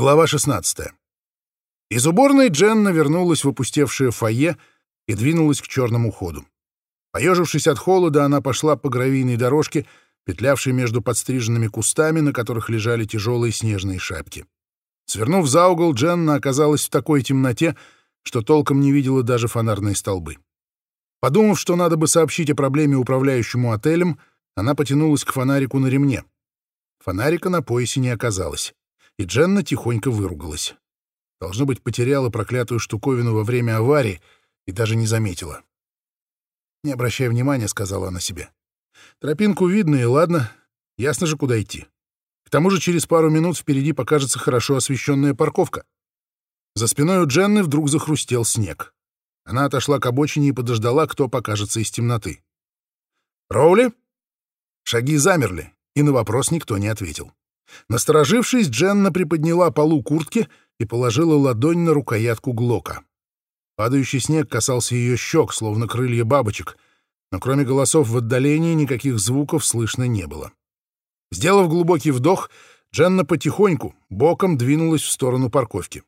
Глава 16. Из уборной Дженна вернулась в опустевшее фойе и двинулась к черному ходу. Поежившись от холода, она пошла по гравийной дорожке, петлявшей между подстриженными кустами, на которых лежали тяжелые снежные шапки. Свернув за угол, Дженна оказалась в такой темноте, что толком не видела даже фонарные столбы. Подумав, что надо бы сообщить о проблеме управляющему отелем, она потянулась к фонарику на ремне. Фонарика на поясе не оказалось, и Дженна тихонько выругалась. Должно быть, потеряла проклятую штуковину во время аварии и даже не заметила. «Не обращай внимания», — сказала она себе. «Тропинку видно, и ладно. Ясно же, куда идти. К тому же через пару минут впереди покажется хорошо освещенная парковка». За спиной у Дженны вдруг захрустел снег. Она отошла к обочине и подождала, кто покажется из темноты. «Роули?» Шаги замерли, и на вопрос никто не ответил. Насторожившись, Дженна приподняла полу куртки и положила ладонь на рукоятку Глока. Падающий снег касался ее щек, словно крылья бабочек, но кроме голосов в отдалении никаких звуков слышно не было. Сделав глубокий вдох, Дженна потихоньку, боком двинулась в сторону парковки.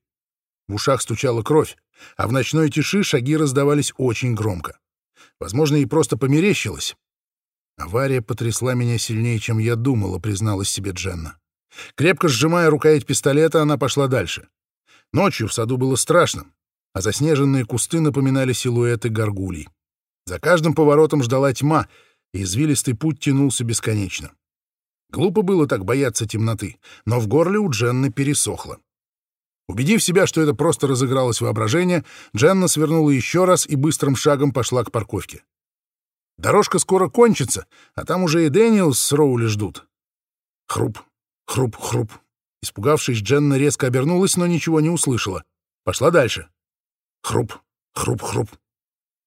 В ушах стучала кровь, а в ночной тиши шаги раздавались очень громко. Возможно, ей просто померещилось. Авария потрясла меня сильнее, чем я думала, призналась себе Дженна. Крепко сжимая рукоять пистолета, она пошла дальше. Ночью в саду было страшно, а заснеженные кусты напоминали силуэты горгулей. За каждым поворотом ждала тьма, и извилистый путь тянулся бесконечно. Глупо было так бояться темноты, но в горле у Дженны пересохло. Убедив себя, что это просто разыгралось воображение, Дженна свернула еще раз и быстрым шагом пошла к парковке. Дорожка скоро кончится, а там уже и Дэниелс с Роули ждут. Хруп, хруп, хруп. Испугавшись, Дженна резко обернулась, но ничего не услышала. Пошла дальше. Хруп, хруп, хруп.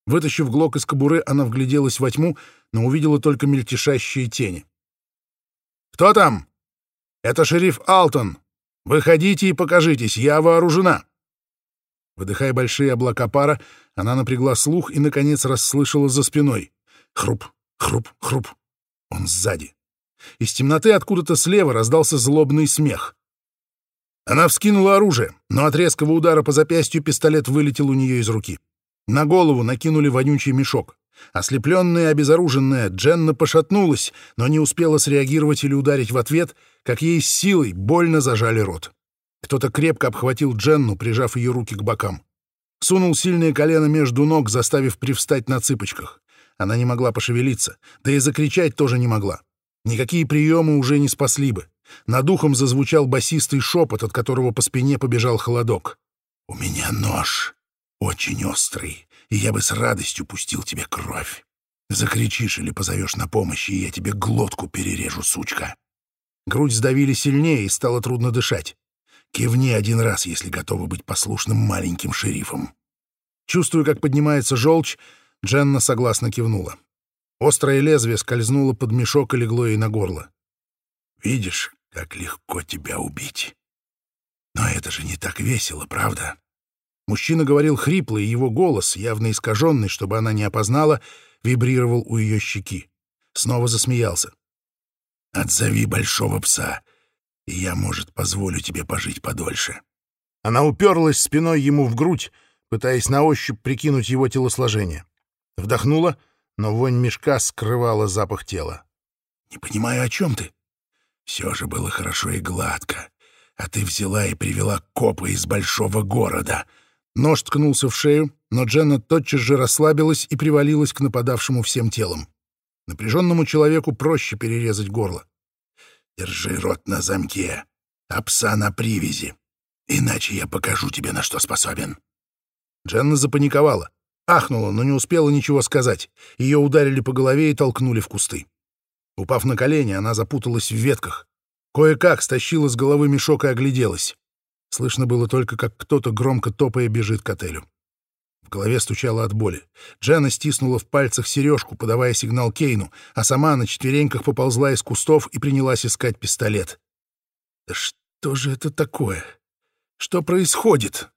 Вытащив глок из кобуры, она вгляделась во тьму, но увидела только мельтешащие тени. «Кто там?» «Это шериф Алтон. Выходите и покажитесь, я вооружена». Выдыхая большие облака пара, она напрягла слух и, наконец, расслышала за спиной. Хруп, хруп, хруп. Он сзади. Из темноты откуда-то слева раздался злобный смех. Она вскинула оружие, но от резкого удара по запястью пистолет вылетел у нее из руки. На голову накинули вонючий мешок. Ослепленная и обезоруженная, Дженна пошатнулась, но не успела среагировать или ударить в ответ, как ей с силой больно зажали рот. Кто-то крепко обхватил Дженну, прижав ее руки к бокам. Сунул сильное колено между ног, заставив привстать на цыпочках. Она не могла пошевелиться, да и закричать тоже не могла. Никакие приемы уже не спасли бы. Над ухом зазвучал басистый шепот, от которого по спине побежал холодок. «У меня нож, очень острый, и я бы с радостью пустил тебе кровь. Закричишь или позовешь на помощь, и я тебе глотку перережу, сучка». Грудь сдавили сильнее, и стало трудно дышать. Кивни один раз, если готова быть послушным маленьким шерифом. Чувствуя, как поднимается желчь, Дженна согласно кивнула. Острое лезвие скользнуло под мешок и легло ей на горло. «Видишь, как легко тебя убить. Но это же не так весело, правда?» Мужчина говорил хрипло, и его голос, явно искаженный, чтобы она не опознала, вибрировал у ее щеки. Снова засмеялся. «Отзови большого пса, и я, может, позволю тебе пожить подольше». Она уперлась спиной ему в грудь, пытаясь на ощупь прикинуть его телосложение. Вдохнула, но вонь мешка скрывала запах тела. «Не понимаю, о чем ты?» «Все же было хорошо и гладко, а ты взяла и привела копа из большого города». Нож ткнулся в шею, но Дженна тотчас же расслабилась и привалилась к нападавшему всем телом. Напряженному человеку проще перерезать горло. «Держи рот на замке, а пса на привязи, иначе я покажу тебе, на что способен». Дженна запаниковала. Ахнула, но не успела ничего сказать. Ее ударили по голове и толкнули в кусты. Упав на колени, она запуталась в ветках. Кое-как стащила с головы мешок и огляделась. Слышно было только, как кто-то громко топая бежит к отелю. В голове стучало от боли. Джена стиснула в пальцах сережку, подавая сигнал Кейну, а сама на четвереньках поползла из кустов и принялась искать пистолет. «Да что же это такое? Что происходит?»